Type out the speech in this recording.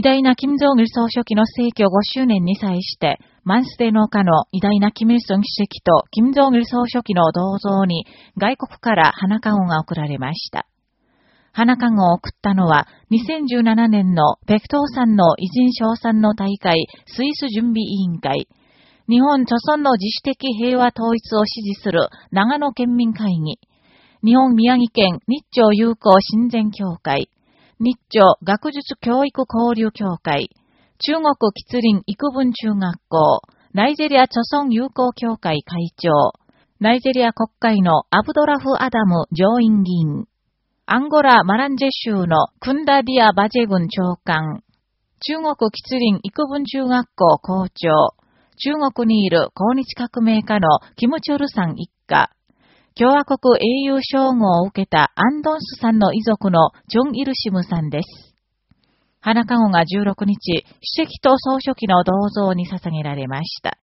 偉大な金正恩総書記の逝去5周年に際して、マンスデ農家の偉大な金日成主席と金正恩総書記の銅像に外国から花籠が贈られました。花籠を送ったのは、2017年の北東山の偉人賞賛の大会スイス準備委員会、日本著村の自主的平和統一を支持する長野県民会議、日本宮城県日朝友好親善協会、日朝学術教育交流協会、中国吉林育文中学校、ナイジェリア著村友好協会会長、ナイジェリア国会のアブドラフ・アダム上院議員、アンゴラ・マランジェ州のクンダディア・バジェ軍長官、中国吉林育文中学校校長、中国にいる抗日革命家のキム・チョルさん一家、共和国英雄称号を受けたアンドンスさんの遺族のチョン・イルシムさんです。花籠が16日、主席と総書記の銅像に捧げられました。